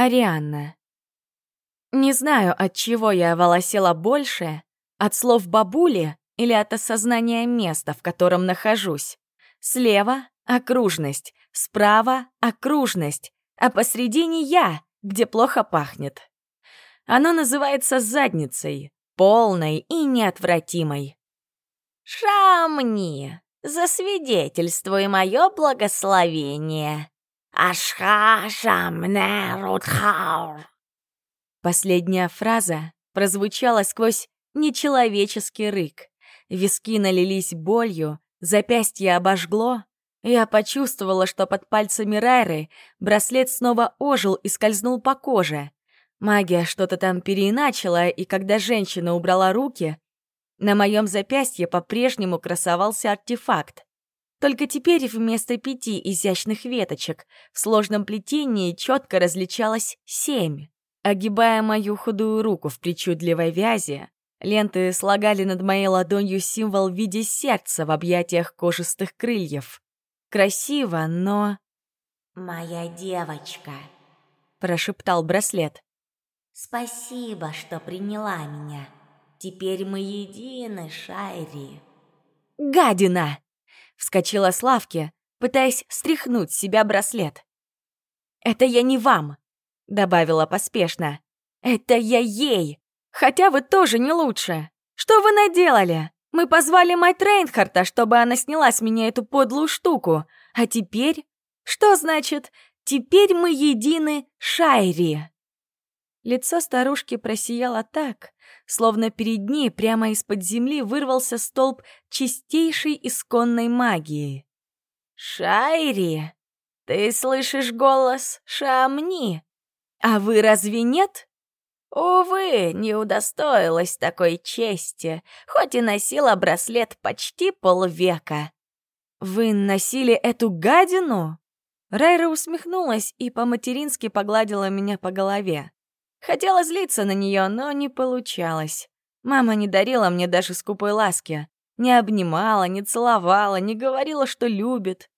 Арианна. Не знаю, от чего я волосела больше, от слов бабули или от осознания места, в котором нахожусь. Слева — окружность, справа — окружность, а посредине я, где плохо пахнет. Оно называется задницей, полной и неотвратимой. «Шамни, засвидетельствуй мое благословение!» Ашха шамне рудхаур. Последняя фраза прозвучала сквозь нечеловеческий рык. Виски налились болью, запястье обожгло. Я почувствовала, что под пальцами Райры браслет снова ожил и скользнул по коже. Магия что-то там переиначила, и когда женщина убрала руки, на моем запястье по-прежнему красовался артефакт. Только теперь вместо пяти изящных веточек в сложном плетении четко различалось семь. Огибая мою худую руку в причудливой вязи, ленты слагали над моей ладонью символ в виде сердца в объятиях кожистых крыльев. Красиво, но... «Моя девочка», — прошептал браслет. «Спасибо, что приняла меня. Теперь мы едины, Шайри». «Гадина!» — вскочила с лавки, пытаясь стряхнуть с себя браслет. «Это я не вам!» — добавила поспешно. «Это я ей! Хотя вы тоже не лучше! Что вы наделали? Мы позвали мать Рейнхарта, чтобы она сняла с меня эту подлую штуку. А теперь? Что значит «теперь мы едины, Шайри»?» Лицо старушки просияло так, словно перед ней прямо из-под земли вырвался столб чистейшей исконной магии. «Шайри, ты слышишь голос Шамни? А вы разве нет?» Увы, не удостоилась такой чести, хоть и носила браслет почти полвека. «Вы носили эту гадину?» Райра усмехнулась и по-матерински погладила меня по голове. Хотела злиться на нее, но не получалось. Мама не дарила мне даже скупой ласки. Не обнимала, не целовала, не говорила, что любит.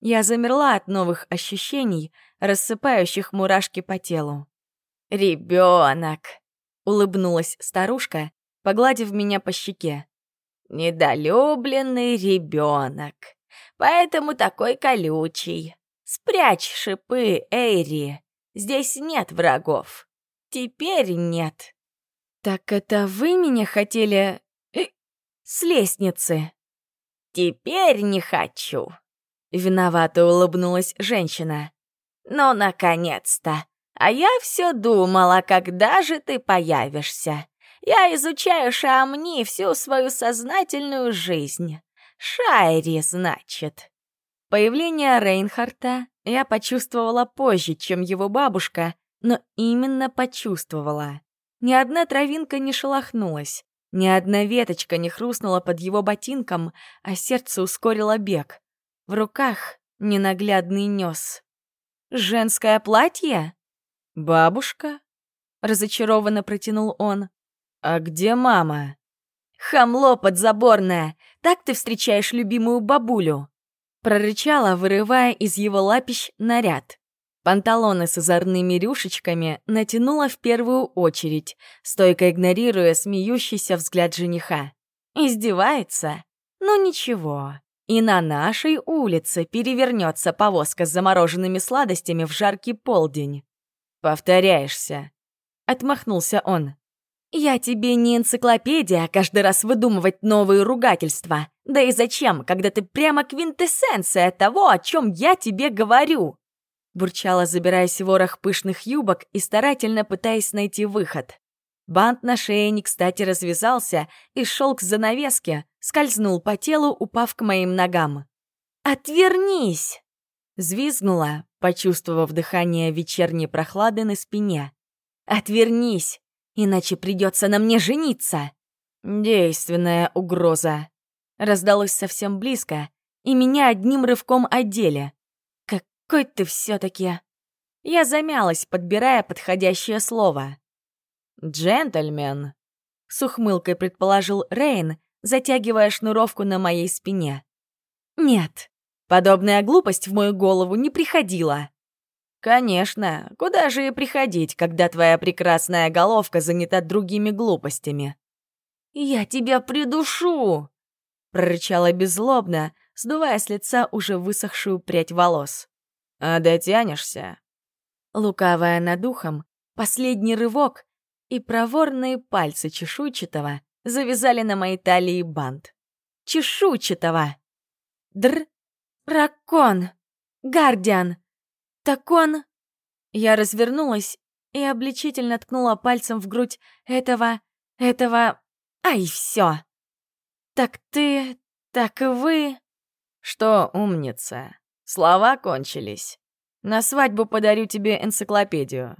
Я замерла от новых ощущений, рассыпающих мурашки по телу. «Ребенок!» — улыбнулась старушка, погладив меня по щеке. «Недолюбленный ребенок, поэтому такой колючий. Спрячь шипы, Эйри, здесь нет врагов». Теперь нет. Так это вы меня хотели... Э, с лестницы? Теперь не хочу. Виновато улыбнулась женщина. Ну, наконец-то. А я все думала, когда же ты появишься. Я изучаю Шамни всю свою сознательную жизнь. Шайри, значит. Появление Рейнхарта я почувствовала позже, чем его бабушка, но именно почувствовала. Ни одна травинка не шелохнулась, ни одна веточка не хрустнула под его ботинком, а сердце ускорило бег. В руках ненаглядный нес. «Женское платье? Бабушка?» — разочарованно протянул он. «А где мама?» «Хамло подзаборное! Так ты встречаешь любимую бабулю!» Прорычала, вырывая из его лапищ наряд. Панталоны с озорными рюшечками натянула в первую очередь, стойко игнорируя смеющийся взгляд жениха. Издевается? Ну ничего. И на нашей улице перевернется повозка с замороженными сладостями в жаркий полдень. «Повторяешься», — отмахнулся он. «Я тебе не энциклопедия, каждый раз выдумывать новые ругательства. Да и зачем, когда ты прямо квинтэссенция того, о чем я тебе говорю?» Бурчала, забираясь в ворох пышных юбок и старательно пытаясь найти выход. Бант на шее не кстати развязался, и шелк занавески скользнул по телу, упав к моим ногам. «Отвернись!» Звизгнула, почувствовав дыхание вечерней прохлады на спине. «Отвернись, иначе придется на мне жениться!» Действенная угроза. Раздалось совсем близко, и меня одним рывком одели. Какой ты все-таки... Я замялась, подбирая подходящее слово. «Джентльмен», — с ухмылкой предположил Рейн, затягивая шнуровку на моей спине. «Нет, подобная глупость в мою голову не приходила». «Конечно, куда же и приходить, когда твоя прекрасная головка занята другими глупостями?» «Я тебя придушу!» — прорычала беззлобно, сдувая с лица уже высохшую прядь волос. «А дотянешься?» Лукавая над ухом, последний рывок, и проворные пальцы чешуйчатого завязали на моей талии бант. Чешуйчатого! Др... Ракон! Гардиан! Так он...» Я развернулась и обличительно ткнула пальцем в грудь этого... этого... Ай, все. «Так ты... так и вы...» «Что, умница, слова кончились. На свадьбу подарю тебе энциклопедию».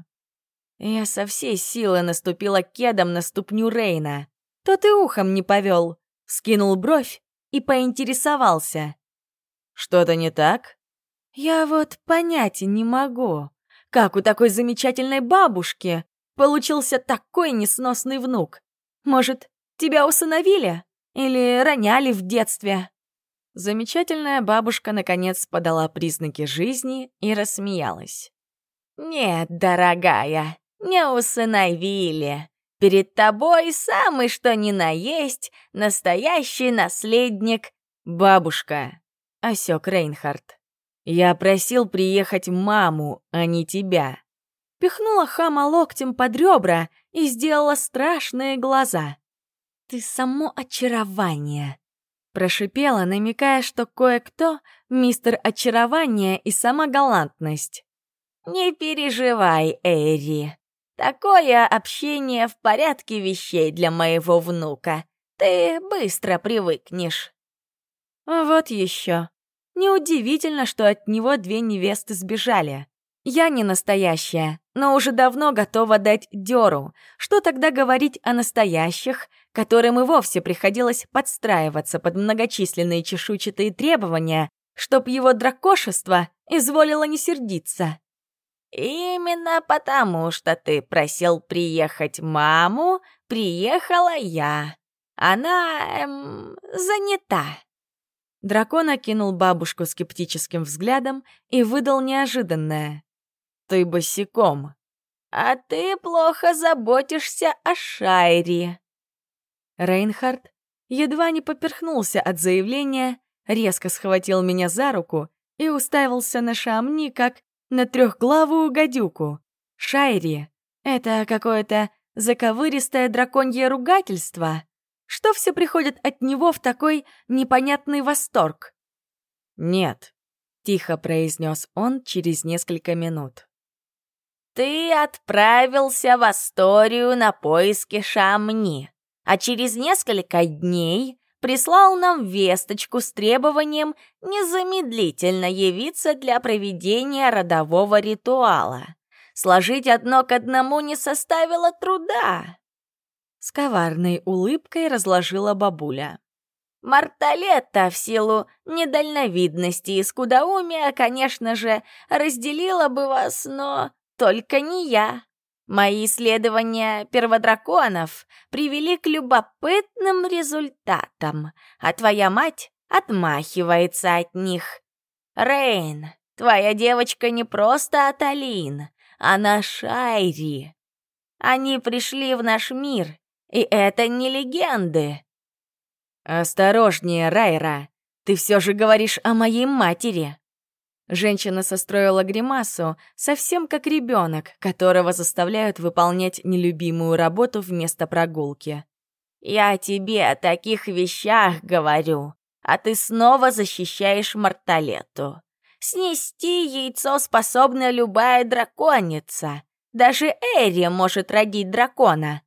Я со всей силы наступила кедом на ступню Рейна. Тот и ухом не повел, скинул бровь и поинтересовался. «Что-то не так?» Я вот понять не могу, как у такой замечательной бабушки получился такой несносный внук. Может, тебя усыновили? Или роняли в детстве?» Замечательная бабушка наконец подала признаки жизни и рассмеялась. «Нет, дорогая, не усыновили. Перед тобой самый что ни на есть настоящий наследник бабушка», — осек Рейнхард. Я просил приехать маму, а не тебя. Пихнула хама локтем под ребра и сделала страшные глаза. Ты само очарование. Прошипела, намекая, что кое-кто — мистер очарование и сама галантность. «Не переживай, Эри. Такое общение в порядке вещей для моего внука. Ты быстро привыкнешь». «Вот еще. Неудивительно, что от него две невесты сбежали. Я не настоящая, но уже давно готова дать дёру. Что тогда говорить о настоящих, которым и вовсе приходилось подстраиваться под многочисленные чешуйчатые требования, чтоб его дракошество изволило не сердиться? «Именно потому, что ты просил приехать маму, приехала я. Она, эм, занята». Дракон окинул бабушку скептическим взглядом и выдал неожиданное. «Ты босиком». «А ты плохо заботишься о Шайре». Рейнхард едва не поперхнулся от заявления, резко схватил меня за руку и уставился на Шамни, как на трехглавую гадюку. Шайри — это какое-то заковыристое драконье ругательство. Что все приходит от него в такой непонятный восторг? «Нет», — тихо произнес он через несколько минут. «Ты отправился в Асторию на поиски Шамни, а через несколько дней прислал нам весточку с требованием незамедлительно явиться для проведения родового ритуала. Сложить одно к одному не составило труда. С коварной улыбкой разложила бабуля. Марталетта в силу недальновидности и скудоумия, конечно же, разделила бы вас, но только не я. Мои исследования перводраконов привели к любопытным результатам, а твоя мать отмахивается от них. Рейн, твоя девочка не просто Аталин, она Шайри. Они пришли в наш мир и это не легенды. Осторожнее, Райра. Ты все же говоришь о моей матери. Женщина состроила гримасу, совсем как ребенок, которого заставляют выполнять нелюбимую работу вместо прогулки. «Я тебе о таких вещах говорю, а ты снова защищаешь Марталету. Снести яйцо способна любая драконица. Даже Эри может родить дракона.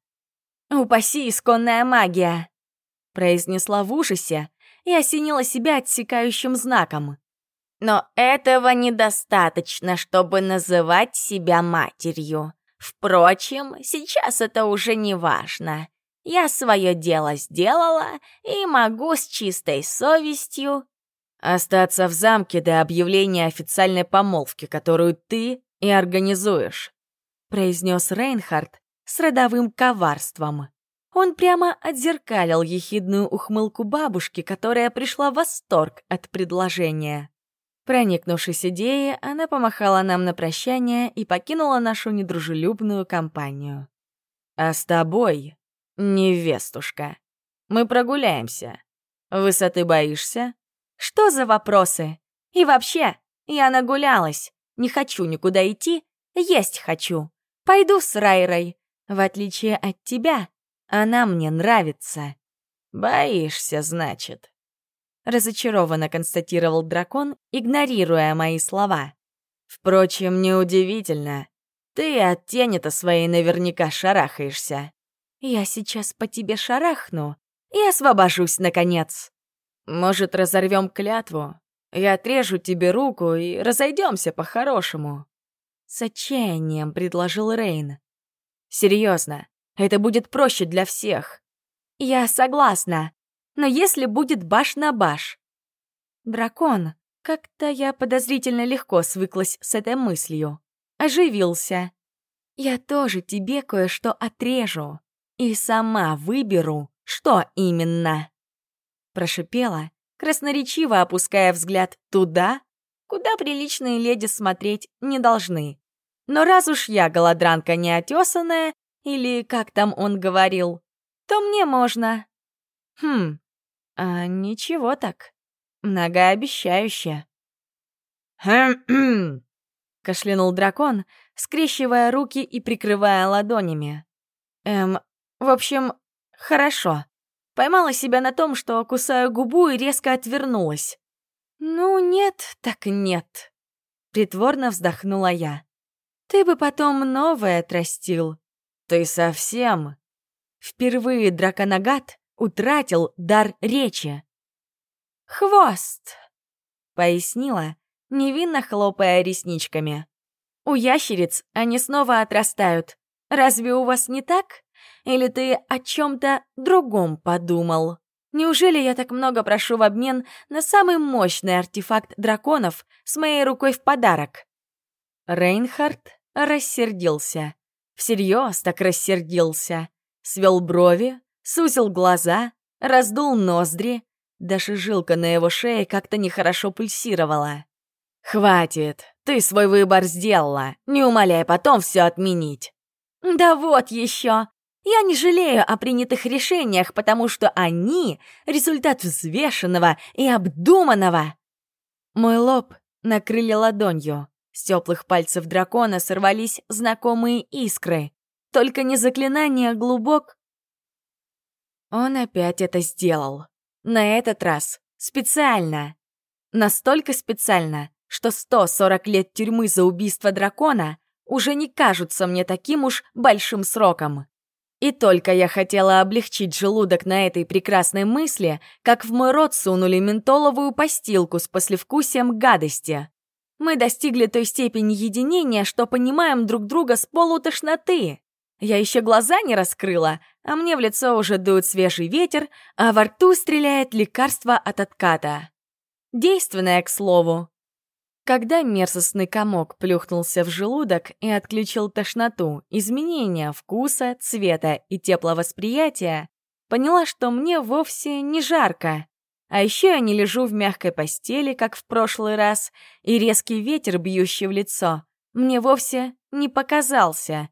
«Упаси исконная магия!» произнесла в ужасе и осенила себя отсекающим знаком. «Но этого недостаточно, чтобы называть себя матерью. Впрочем, сейчас это уже не важно. Я свое дело сделала и могу с чистой совестью...» «Остаться в замке до объявления официальной помолвки, которую ты и организуешь», произнес Рейнхард, с родовым коварством. Он прямо отзеркалил ехидную ухмылку бабушки, которая пришла в восторг от предложения. Проникнувшись идеей, она помахала нам на прощание и покинула нашу недружелюбную компанию. «А с тобой, невестушка, мы прогуляемся. Высоты боишься?» «Что за вопросы? И вообще, я нагулялась. Не хочу никуда идти, есть хочу. Пойду с Райрой. В отличие от тебя, она мне нравится». «Боишься, значит?» Разочарованно констатировал дракон, игнорируя мои слова. Впрочем, неудивительно. Ты от тени-то своей наверняка шарахаешься. Я сейчас по тебе шарахну и освобожусь, наконец. Может, разорвем клятву? Я отрежу тебе руку и разойдемся по-хорошему. С отчаянием предложил Рейн. Серьезно, это будет проще для всех. Я согласна, но если будет баш на баш? Дракон, как-то я подозрительно легко свыклась с этой мыслью. Оживился. Я тоже тебе кое-что отрежу. И сама выберу, что именно. Прошипела, красноречиво опуская взгляд туда, куда приличные леди смотреть не должны. Но раз уж я голодранка неотесанная, или как там он говорил, то мне можно. Хм, а ничего так. Многообещающе. «Хм-хм!» — кашлянул дракон, скрещивая руки и прикрывая ладонями. Эм, в общем, хорошо. Поймала себя на том, что кусаю губу и резко отвернулась. «Ну, нет, так нет», — притворно вздохнула я. «Ты бы потом новое отрастил». «Ты совсем?» Впервые драконогат утратил дар речи. «Хвост!» — пояснила, невинно хлопая ресничками. «У ящериц они снова отрастают. Разве у вас не так? Или ты о чем-то другом подумал? Неужели я так много прошу в обмен на самый мощный артефакт драконов с моей рукой в подарок?» Рейнхард рассердился. Всерьез так рассердился. Свел брови, сузил глаза, раздул ноздри. Даже жилка на его шее как-то нехорошо пульсировала. «Хватит, ты свой выбор сделала, не умоляй потом все отменить». «Да вот еще! Я не жалею о принятых решениях, потому что они — результат взвешенного и обдуманного». Мой лоб накрыли ладонью. С теплых пальцев дракона сорвались знакомые искры. Только не заклинание глубок, он опять это сделал. На этот раз специально. Настолько специально, что 140 лет тюрьмы за убийство дракона уже не кажутся мне таким уж большим сроком. И только я хотела облегчить желудок на этой прекрасной мысли, как в мой рот сунули ментоловую постилку с послевкусием гадости. Мы достигли той степени единения, что понимаем друг друга с полутошноты. Я еще глаза не раскрыла, а мне в лицо уже дует свежий ветер, а во рту стреляет лекарство от отката. Действенное, к слову. Когда мерзостный комок плюхнулся в желудок и отключил тошноту, изменения вкуса, цвета и тепловосприятия, поняла, что мне вовсе не жарко. А еще я не лежу в мягкой постели, как в прошлый раз, и резкий ветер, бьющий в лицо, мне вовсе не показался.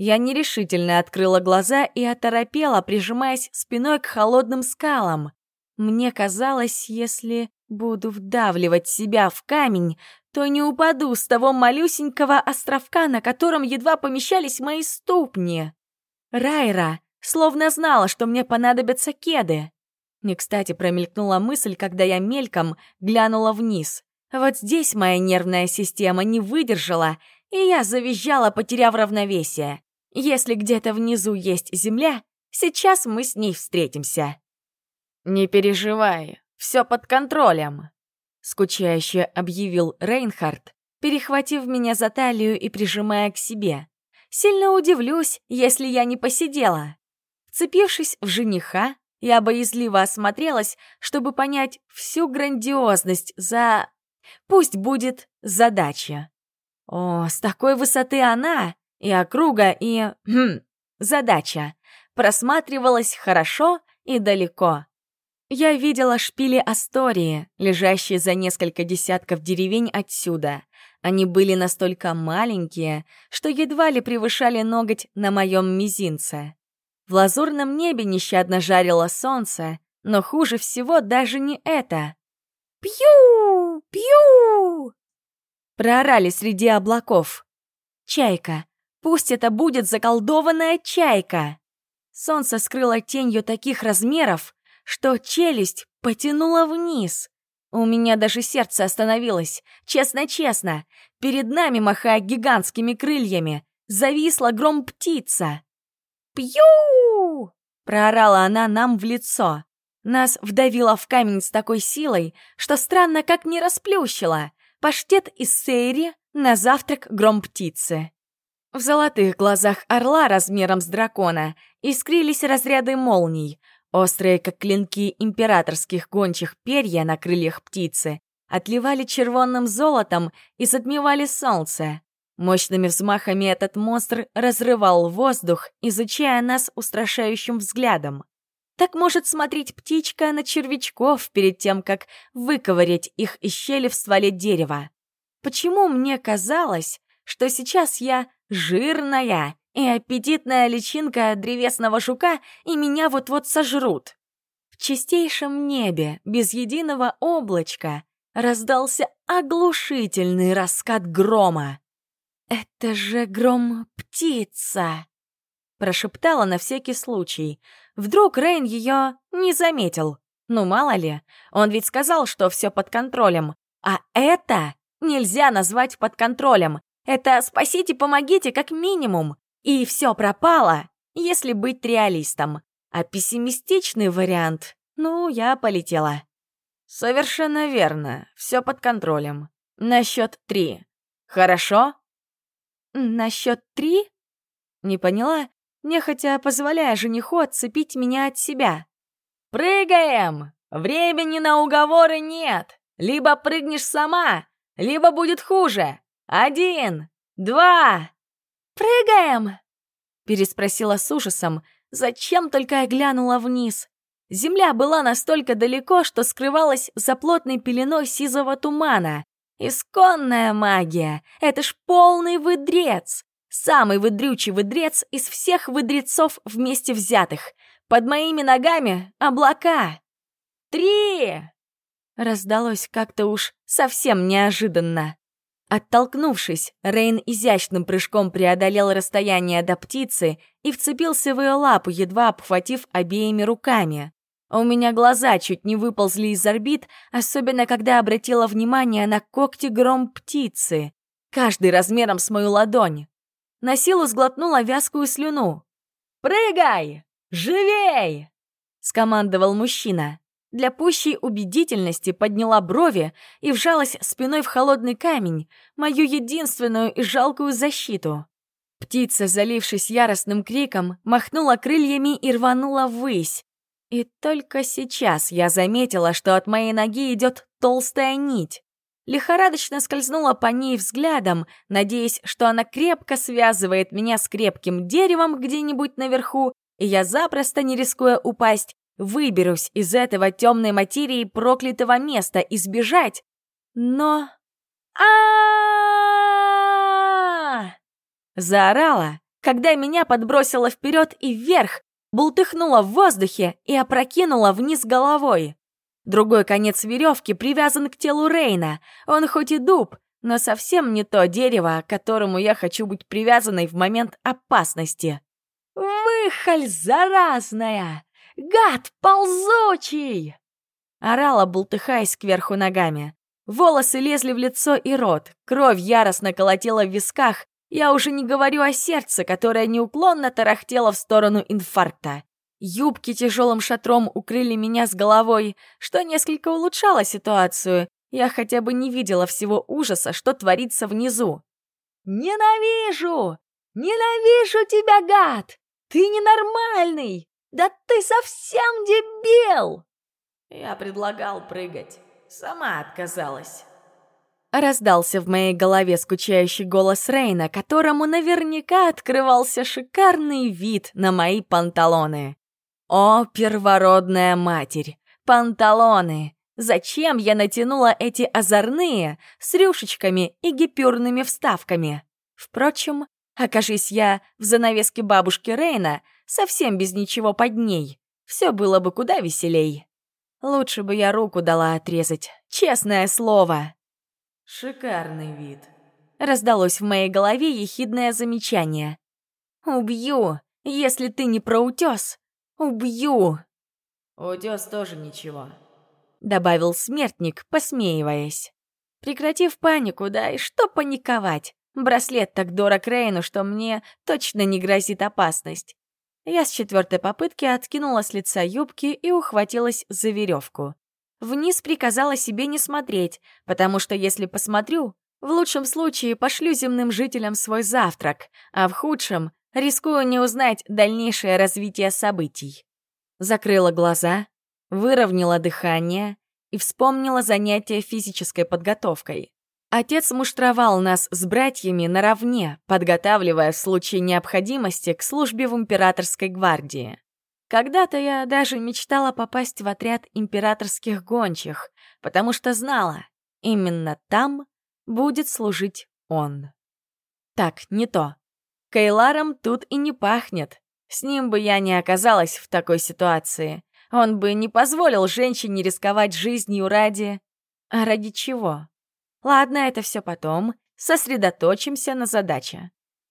Я нерешительно открыла глаза и оторопела, прижимаясь спиной к холодным скалам. Мне казалось, если буду вдавливать себя в камень, то не упаду с того малюсенького островка, на котором едва помещались мои ступни. Райра словно знала, что мне понадобятся кеды. Не кстати промелькнула мысль, когда я мельком глянула вниз. Вот здесь моя нервная система не выдержала, и я завизжала, потеряв равновесие. Если где-то внизу есть земля, сейчас мы с ней встретимся». «Не переживай, все под контролем», — скучающе объявил Рейнхард, перехватив меня за талию и прижимая к себе. «Сильно удивлюсь, если я не посидела». Вцепившись в жениха, я боязливо осмотрелась, чтобы понять всю грандиозность за... Пусть будет задача. О, с такой высоты она и округа, и... Хм, задача. Просматривалась хорошо и далеко. Я видела шпили Астории, лежащие за несколько десятков деревень отсюда. Они были настолько маленькие, что едва ли превышали ноготь на моем мизинце. В лазурном небе нещадно жарило солнце, но хуже всего даже не это. «Пью! Пью!» Проорали среди облаков. «Чайка! Пусть это будет заколдованная чайка!» Солнце скрыло тенью таких размеров, что челюсть потянула вниз. У меня даже сердце остановилось, честно-честно. Перед нами, махая гигантскими крыльями, зависла гром-птица. «Пью!» — проорала она нам в лицо. Нас вдавило в камень с такой силой, что странно как не расплющило. Паштет из сейри на завтрак гром-птицы. В золотых глазах орла размером с дракона искрились разряды молний, Острые, как клинки императорских гончих перья на крыльях птицы, отливали червонным золотом и затмевали солнце. Мощными взмахами этот монстр разрывал воздух, изучая нас устрашающим взглядом. Так может смотреть птичка на червячков перед тем, как выковырять их из щели в стволе дерева. Почему мне казалось, что сейчас я жирная и аппетитная личинка древесного жука, и меня вот-вот сожрут. В чистейшем небе, без единого облачка, раздался оглушительный раскат грома. «Это же гром-птица!» Прошептала на всякий случай. Вдруг Рейн ее не заметил. Ну, мало ли, он ведь сказал, что все под контролем. А это нельзя назвать под контролем. Это «спасите, помогите» как минимум. И все пропало, если быть реалистом. А пессимистичный вариант, ну, я полетела. Совершенно верно, все под контролем. На счет три. Хорошо? На счет три? Не поняла, нехотя позволяя жениху отцепить меня от себя. «Прыгаем! Времени на уговоры нет! Либо прыгнешь сама, либо будет хуже! Один, два, «Прыгаем!» Переспросила с ужасом, зачем только я глянула вниз. Земля была настолько далеко, что скрывалась за плотной пеленой сизого тумана. Исконная магия! Это ж полный выдрец! Самый выдрючий выдрец из всех выдрецов вместе взятых. Под моими ногами облака. «Три!» Раздалось как-то уж совсем неожиданно. Оттолкнувшись, Рейн изящным прыжком преодолел расстояние до птицы и вцепился в ее лапу, едва обхватив обеими руками. У меня глаза чуть не выползли из орбит, особенно когда обратила внимание на когти гром птицы, каждый размером с мою ладонь. На силу сглотнула вязкую слюну. «Прыгай! Живей!» — скомандовал мужчина. Для пущей убедительности подняла брови и вжалась спиной в холодный камень, мою единственную и жалкую защиту. Птица, залившись яростным криком, махнула крыльями и рванула ввысь. И только сейчас я заметила, что от моей ноги идет толстая нить. Лихорадочно скользнула по ней взглядом, надеясь, что она крепко связывает меня с крепким деревом где-нибудь наверху, и я запросто, не рискуя упасть, Выберусь из этого темной материи проклятого места и сбежать. Но... а Заорала, когда меня подбросило вперед и вверх, бултыхнула в воздухе и опрокинула вниз головой. Другой конец веревки привязан к телу Рейна. Он хоть и дуб, но совсем не то дерево, к которому я хочу быть привязанной в момент опасности. «Выхоль, заразная!» Гад ползучий!» Орала, бултыхаясь кверху ногами. Волосы лезли в лицо и рот, кровь яростно колотила в висках, я уже не говорю о сердце, которое неуклонно тарахтело в сторону инфаркта. Юбки тяжелым шатром укрыли меня с головой, что несколько улучшало ситуацию. Я хотя бы не видела всего ужаса, что творится внизу. «Ненавижу! Ненавижу тебя, гад! Ты ненормальный! Да ты совсем дебил!» Я предлагал прыгать. Сама отказалась. Раздался в моей голове скучающий голос Рейна, которому наверняка открывался шикарный вид на мои панталоны. О, первородная матерь! Панталоны! Зачем я натянула эти озорные с рюшечками и гипюрными вставками? Впрочем, окажись я в занавеске бабушки Рейна, совсем без ничего под ней, все было бы куда веселей. Лучше бы я руку дала отрезать, честное слово. «Шикарный вид», — раздалось в моей голове ехидное замечание. «Убью, если ты не про утес. Убью!» «Утес тоже ничего», — добавил смертник, посмеиваясь. Прекратив панику, да и что паниковать? Браслет так дорог Рейну, что мне точно не грозит опасность. Я с четвертой попытки откинула с лица юбки и ухватилась за веревку. Вниз приказала себе не смотреть, потому что если посмотрю, в лучшем случае пошлю земным жителям свой завтрак, а в худшем рискую не узнать дальнейшее развитие событий. Закрыла глаза, выровняла дыхание и вспомнила занятия физической подготовкой. Отец муштровал нас с братьями наравне, подготавливая в случае необходимости к службе в императорской гвардии. Когда-то я даже мечтала попасть в отряд императорских гончих, потому что знала, именно там будет служить он. Так, не то. Кайларом тут и не пахнет. С ним бы я не оказалась в такой ситуации. Он бы не позволил женщине рисковать жизнью ради... А ради чего? Ладно, это все потом. Сосредоточимся на задаче.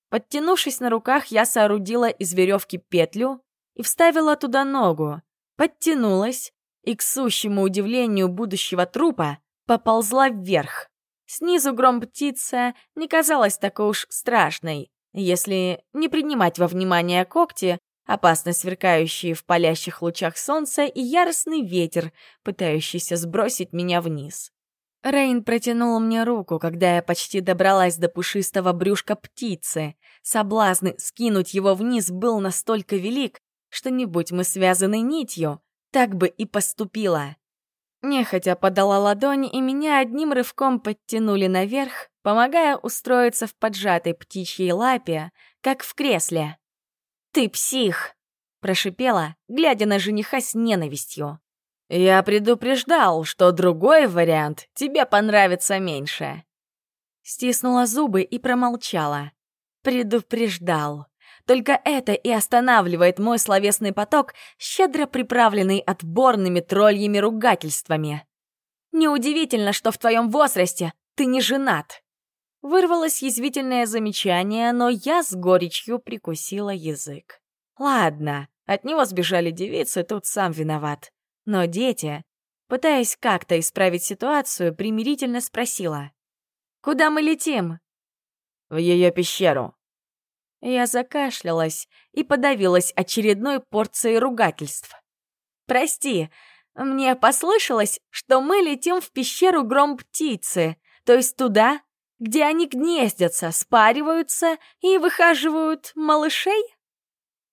Подтянувшись на руках, я соорудила из веревки петлю и вставила туда ногу. Подтянулась и, к сущему удивлению будущего трупа, поползла вверх. Снизу гром птица не казалась такой уж страшной, если не принимать во внимание когти, опасно сверкающие в палящих лучах солнца и яростный ветер, пытающийся сбросить меня вниз. Рейн протянул мне руку, когда я почти добралась до пушистого брюшка птицы. Соблазн скинуть его вниз был настолько велик, что не будь мы связаны нитью, так бы и поступила. Нехотя подала ладонь, и меня одним рывком подтянули наверх, помогая устроиться в поджатой птичьей лапе, как в кресле. «Ты псих!» — прошипела, глядя на жениха с ненавистью. «Я предупреждал, что другой вариант тебе понравится меньше». Стиснула зубы и промолчала. «Предупреждал». Только это и останавливает мой словесный поток, щедро приправленный отборными тролльями ругательствами. Неудивительно, что в твоем возрасте ты не женат. Вырвалось язвительное замечание, но я с горечью прикусила язык. Ладно, от него сбежали девицы, тут сам виноват. Но дети, пытаясь как-то исправить ситуацию, примирительно спросила. «Куда мы летим?» «В ее пещеру», я закашлялась и подавилась очередной порцией ругательств. «Прости, мне послышалось, что мы летим в пещеру гром птицы, то есть туда, где они гнездятся, спариваются и выхаживают малышей?»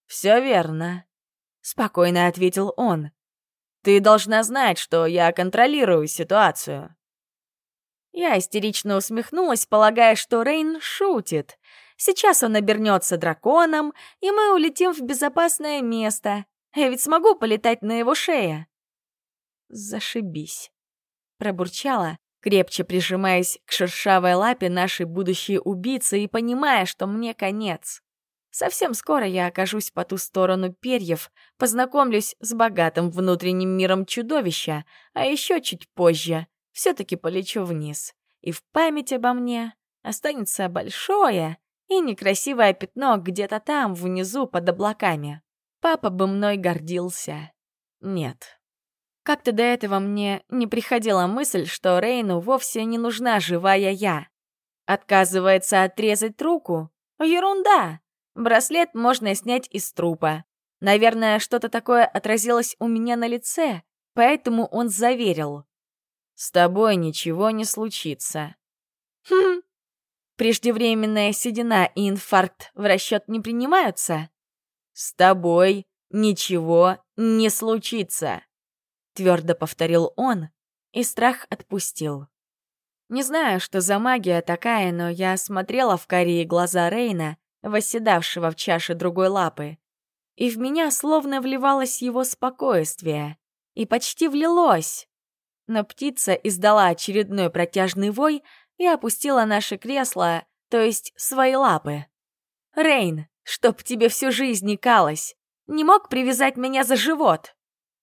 «Все верно», — спокойно ответил он. «Ты должна знать, что я контролирую ситуацию». Я истерично усмехнулась, полагая, что Рейн шутит. Сейчас он обернется драконом, и мы улетим в безопасное место. Я ведь смогу полетать на его шее. Зашибись. Пробурчала, крепче прижимаясь к шершавой лапе нашей будущей убийцы и понимая, что мне конец. Совсем скоро я окажусь по ту сторону перьев, познакомлюсь с богатым внутренним миром чудовища, а еще чуть позже все-таки полечу вниз. И в память обо мне останется большое и некрасивое пятно где-то там, внизу, под облаками. Папа бы мной гордился. Нет. Как-то до этого мне не приходила мысль, что Рейну вовсе не нужна живая я. Отказывается отрезать руку? Ерунда! Браслет можно снять из трупа. Наверное, что-то такое отразилось у меня на лице, поэтому он заверил. «С тобой ничего не случится». «Хм, Преждевременная седина и инфаркт в расчет не принимаются? С тобой ничего не случится, твердо повторил он, и страх отпустил. Не знаю, что за магия такая, но я смотрела в карие глаза Рейна, восседавшего в чаше другой лапы, и в меня словно вливалось его спокойствие. и почти влилось. Но птица издала очередной протяжный вой и опустила наше кресло, то есть свои лапы. «Рейн, чтоб тебе всю жизнь не калось, не мог привязать меня за живот!»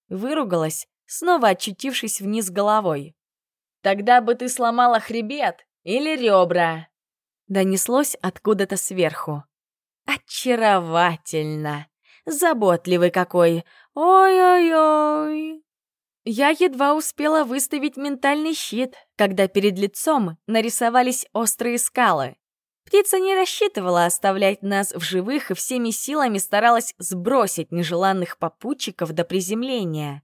Выругалась, снова очутившись вниз головой. «Тогда бы ты сломала хребет или ребра!» Донеслось откуда-то сверху. «Очаровательно! Заботливый какой! Ой-ой-ой!» Я едва успела выставить ментальный щит, когда перед лицом нарисовались острые скалы. Птица не рассчитывала оставлять нас в живых и всеми силами старалась сбросить нежеланных попутчиков до приземления.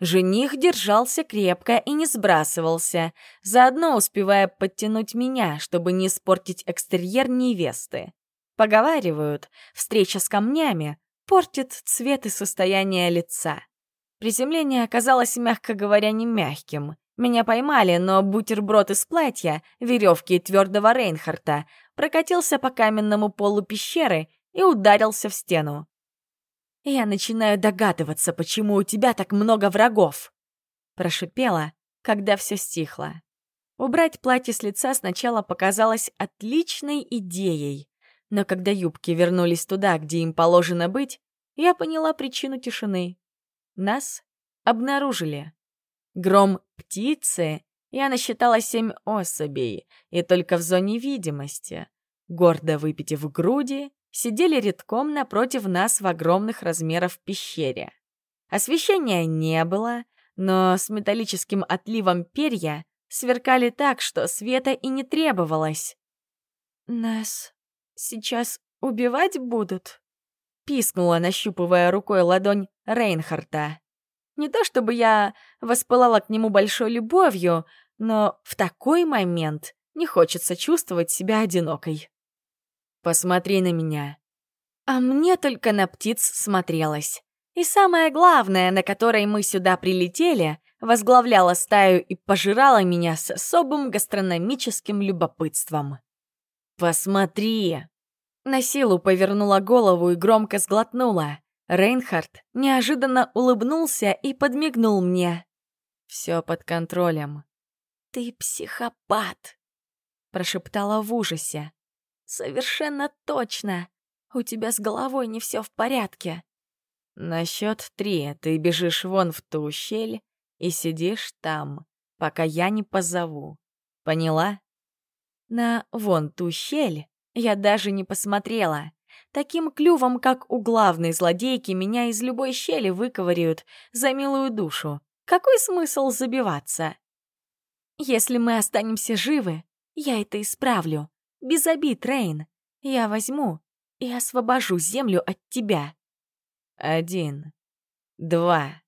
Жених держался крепко и не сбрасывался, заодно успевая подтянуть меня, чтобы не испортить экстерьер невесты. Поговаривают, встреча с камнями портит цвет и состояние лица. Приземление оказалось, мягко говоря, не мягким. Меня поймали, но бутерброд из платья, веревки и твердого Рейнхарта прокатился по каменному полу пещеры и ударился в стену. «Я начинаю догадываться, почему у тебя так много врагов», прошипела, когда все стихло. Убрать платье с лица сначала показалось отличной идеей, но когда юбки вернулись туда, где им положено быть, я поняла причину тишины. Нас обнаружили. Гром птицы я насчитала семь особей, и только в зоне видимости. Гордо выпитив груди, сидели редком напротив нас в огромных размерах пещере. Освещения не было, но с металлическим отливом перья сверкали так, что света и не требовалось. «Нас сейчас убивать будут?» пискнула, нащупывая рукой ладонь Рейнхарта. Не то чтобы я воспылала к нему большой любовью, но в такой момент не хочется чувствовать себя одинокой. «Посмотри на меня». А мне только на птиц смотрелось. И самое главное, на которой мы сюда прилетели, возглавляла стаю и пожирала меня с особым гастрономическим любопытством. «Посмотри!» На силу повернула голову и громко сглотнула. Рейнхард неожиданно улыбнулся и подмигнул мне. «Все под контролем». «Ты психопат!» прошептала в ужасе. «Совершенно точно! У тебя с головой не все в порядке!» «На счет три ты бежишь вон в ту щель и сидишь там, пока я не позову. Поняла?» На вон ту щель я даже не посмотрела. Таким клювом, как у главной злодейки, меня из любой щели выковыряют за милую душу. Какой смысл забиваться? Если мы останемся живы, я это исправлю. Без обид, Рейн. Я возьму и освобожу землю от тебя. Один. Два.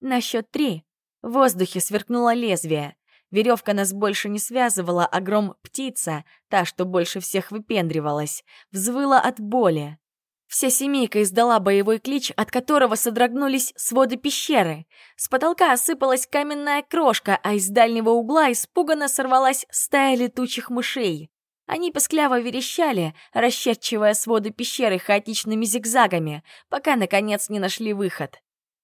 На счет три в воздухе сверкнуло лезвие. Веревка нас больше не связывала, а гром птица, та, что больше всех выпендривалась, взвыла от боли. Вся семейка издала боевой клич, от которого содрогнулись своды пещеры. С потолка осыпалась каменная крошка, а из дальнего угла испуганно сорвалась стая летучих мышей. Они пескляво верещали, расчерчивая своды пещеры хаотичными зигзагами, пока, наконец, не нашли выход.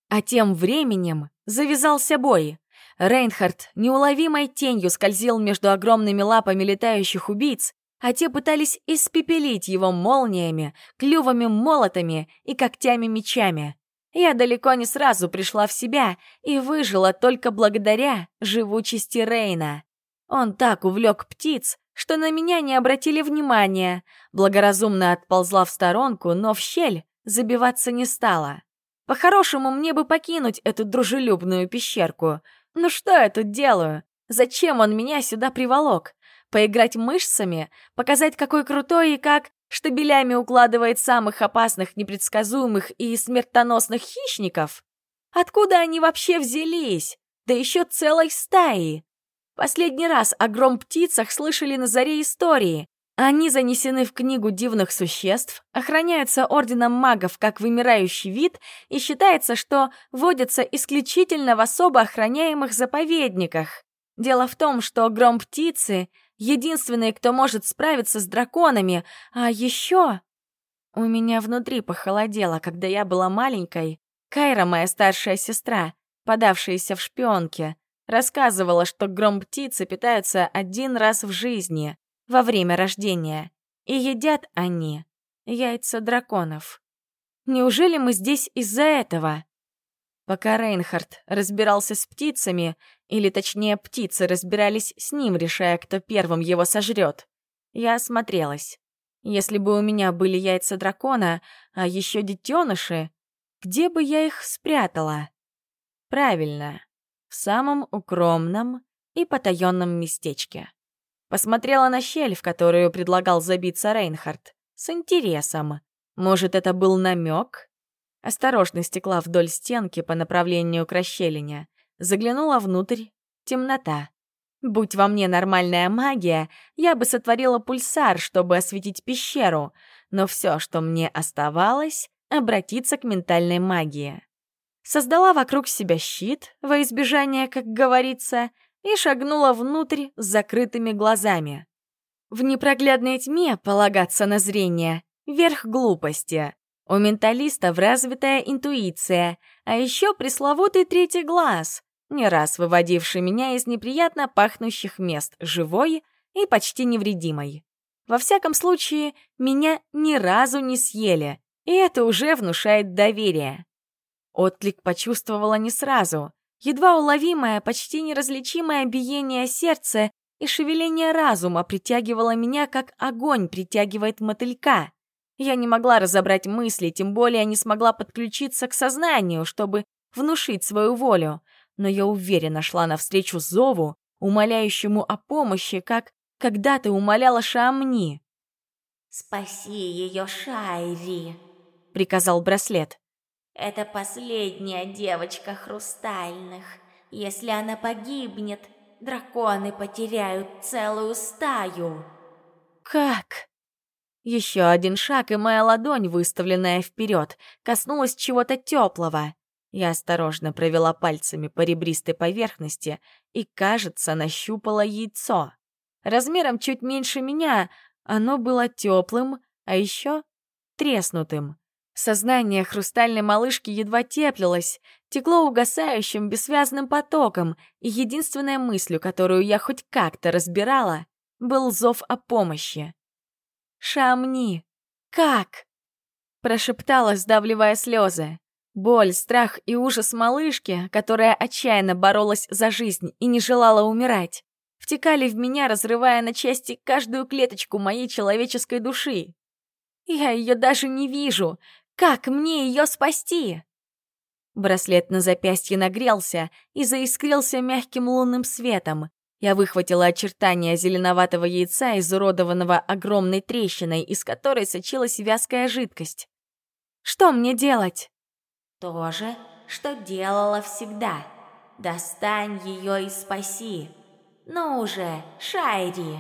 А тем временем завязался бой. Рейнхард неуловимой тенью скользил между огромными лапами летающих убийц, а те пытались испепелить его молниями, клювами молотами и когтями-мечами. Я далеко не сразу пришла в себя и выжила только благодаря живучести Рейна. Он так увлек птиц, что на меня не обратили внимания, благоразумно отползла в сторонку, но в щель забиваться не стала. По-хорошему, мне бы покинуть эту дружелюбную пещерку — ну что я тут делаю? Зачем он меня сюда приволок? Поиграть мышцами? Показать, какой крутой и как штабелями укладывает самых опасных, непредсказуемых и смертоносных хищников? Откуда они вообще взялись? Да еще целой стаи. Последний раз о гром птицах слышали на заре истории. Они занесены в книгу дивных существ, охраняются орденом магов как вымирающий вид и считается, что водятся исключительно в особо охраняемых заповедниках. Дело в том, что гром птицы — единственные, кто может справиться с драконами, а еще... У меня внутри похолодело, когда я была маленькой. Кайра, моя старшая сестра, подавшаяся в шпионке, рассказывала, что гром-птицы питаются один раз в жизни, во время рождения, и едят они яйца драконов. Неужели мы здесь из-за этого? Пока Рейнхард разбирался с птицами, или точнее птицы разбирались с ним, решая, кто первым его сожрет, я осмотрелась. Если бы у меня были яйца дракона, а еще детеныши, где бы я их спрятала? Правильно, в самом укромном и потаенном местечке. Посмотрела на щель, в которую предлагал забиться Рейнхард, с интересом. Может, это был намек? Осторожно стекла вдоль стенки по направлению к расщелине. Заглянула внутрь. Темнота. Будь во мне нормальная магия, я бы сотворила пульсар, чтобы осветить пещеру, но все, что мне оставалось, обратиться к ментальной магии. Создала вокруг себя щит, во избежание, как говорится, и шагнула внутрь с закрытыми глазами. В непроглядной тьме полагаться на зрение — верх глупости. У менталистов развитая интуиция, а еще пресловутый третий глаз, не раз выводивший меня из неприятно пахнущих мест живой и почти невредимой. Во всяком случае, меня ни разу не съели, и это уже внушает доверие. Отклик почувствовала не сразу. Едва уловимое, почти неразличимое биение сердца и шевеление разума притягивало меня, как огонь притягивает мотылька. Я не могла разобрать мысли, тем более не смогла подключиться к сознанию, чтобы внушить свою волю, но я уверенно шла навстречу зову, умоляющему о помощи, как когда-то умоляла Шамни. «Спаси ее, Шайри!» — приказал браслет. «Это последняя девочка хрустальных. Если она погибнет, драконы потеряют целую стаю». «Как?» Еще один шаг, и моя ладонь, выставленная вперед, коснулась чего-то теплого. Я осторожно провела пальцами по ребристой поверхности и, кажется, нащупала яйцо. Размером чуть меньше меня, оно было теплым, а еще треснутым. Сознание хрустальной малышки едва теплилось, текло угасающим бессвязным потоком, и единственной мыслью, которую я хоть как-то разбирала, был зов о помощи. «Шамни! Как?» Прошептала, сдавливая слезы. Боль, страх и ужас малышки, которая отчаянно боролась за жизнь и не желала умирать, втекали в меня, разрывая на части каждую клеточку моей человеческой души. Я ее даже не вижу. Как мне ее спасти? Браслет на запястье нагрелся и заискрился мягким лунным светом. Я выхватила очертания зеленоватого яйца, изуродованного огромной трещиной, из которой сочилась вязкая жидкость. «Что мне делать?» «То же, что делала всегда. Достань ее и спаси. Ну уже, Шайри!»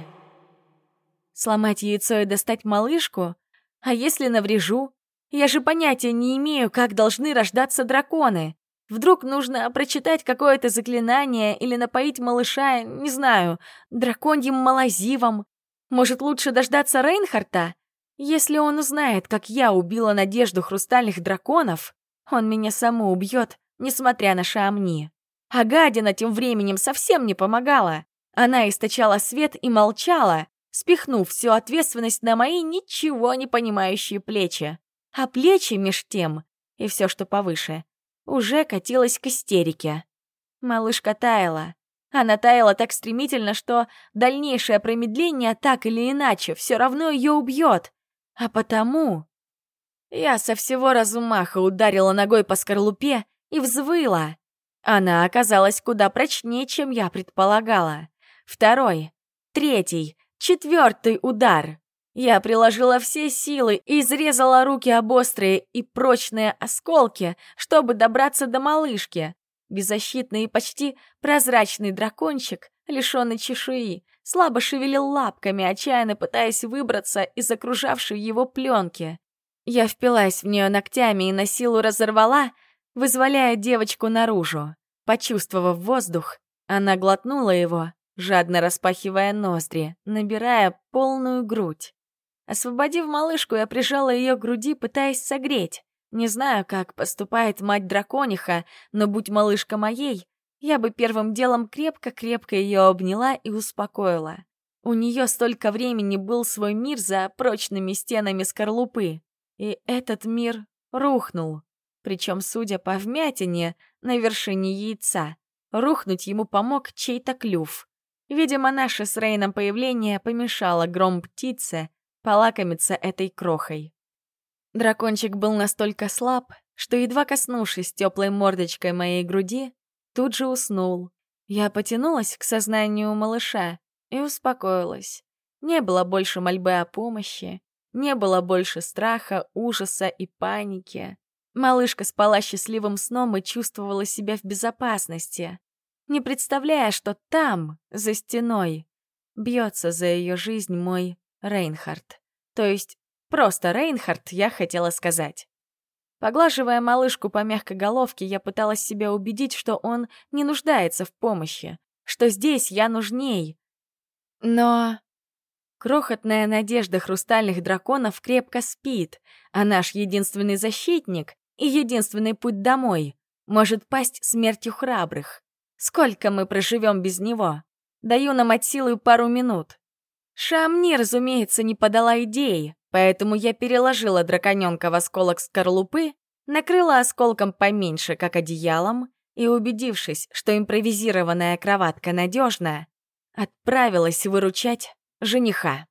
Сломать яйцо и достать малышку? А если наврежу? Я же понятия не имею, как должны рождаться драконы. Вдруг нужно прочитать какое-то заклинание или напоить малыша, не знаю, драконьим малозивом. Может, лучше дождаться Рейнхарта? Если он узнает, как я убила надежду хрустальных драконов, он меня саму убьет, несмотря на шамни. А гадина тем временем совсем не помогала. Она источала свет и молчала, спихнув всю ответственность на мои ничего не понимающие плечи. А плечи меж тем, и все, что повыше, уже катилась к истерике. Малышка таяла. Она таяла так стремительно, что дальнейшее промедление так или иначе все равно ее убьет. А потому... Я со всего разумаха ударила ногой по скорлупе и взвыла. Она оказалась куда прочнее, чем я предполагала. Второй, третий, четвертый удар. Я приложила все силы и изрезала руки об острые и прочные осколки, чтобы добраться до малышки. Беззащитный и почти прозрачный дракончик, лишенный чешуи, слабо шевелил лапками, отчаянно пытаясь выбраться из окружавшей его пленки. Я впилась в нее ногтями и на силу разорвала, вызволяя девочку наружу. Почувствовав воздух, она глотнула его, жадно распахивая ноздри, набирая полную грудь. Освободив малышку, я прижала ее к груди, пытаясь согреть. Не знаю, как поступает мать дракониха, но будь малышка моей, я бы первым делом крепко-крепко ее обняла и успокоила. У нее столько времени был свой мир за прочными стенами скорлупы. И этот мир рухнул. Причем, судя по вмятине на вершине яйца, рухнуть ему помог чей-то клюв. Видимо, наше с Рейном появление помешало гром птице полакомиться этой крохой. Дракончик был настолько слаб, что, едва коснувшись теплой мордочкой моей груди, тут же уснул. Я потянулась к сознанию малыша и успокоилась. Не было больше мольбы о помощи, не было больше страха, ужаса и паники. Малышка спала счастливым сном и чувствовала себя в безопасности, не представляя, что там, за стеной, бьется за ее жизнь мой Рейнхард. То есть просто Рейнхард, я хотела сказать. Поглаживая малышку по мягкой головке, я пыталась себя убедить, что он не нуждается в помощи, что здесь я нужней. Но Крохотная надежда хрустальных драконов крепко спит, а наш единственный защитник и единственный путь домой может пасть смертью храбрых. Сколько мы проживем без него? Даю нам от силы пару минут. Шамни, разумеется, не подала идеи, поэтому я переложила драконёнка в осколок скорлупы, накрыла осколком поменьше, как одеялом, и, убедившись, что импровизированная кроватка надежная, отправилась выручать жениха.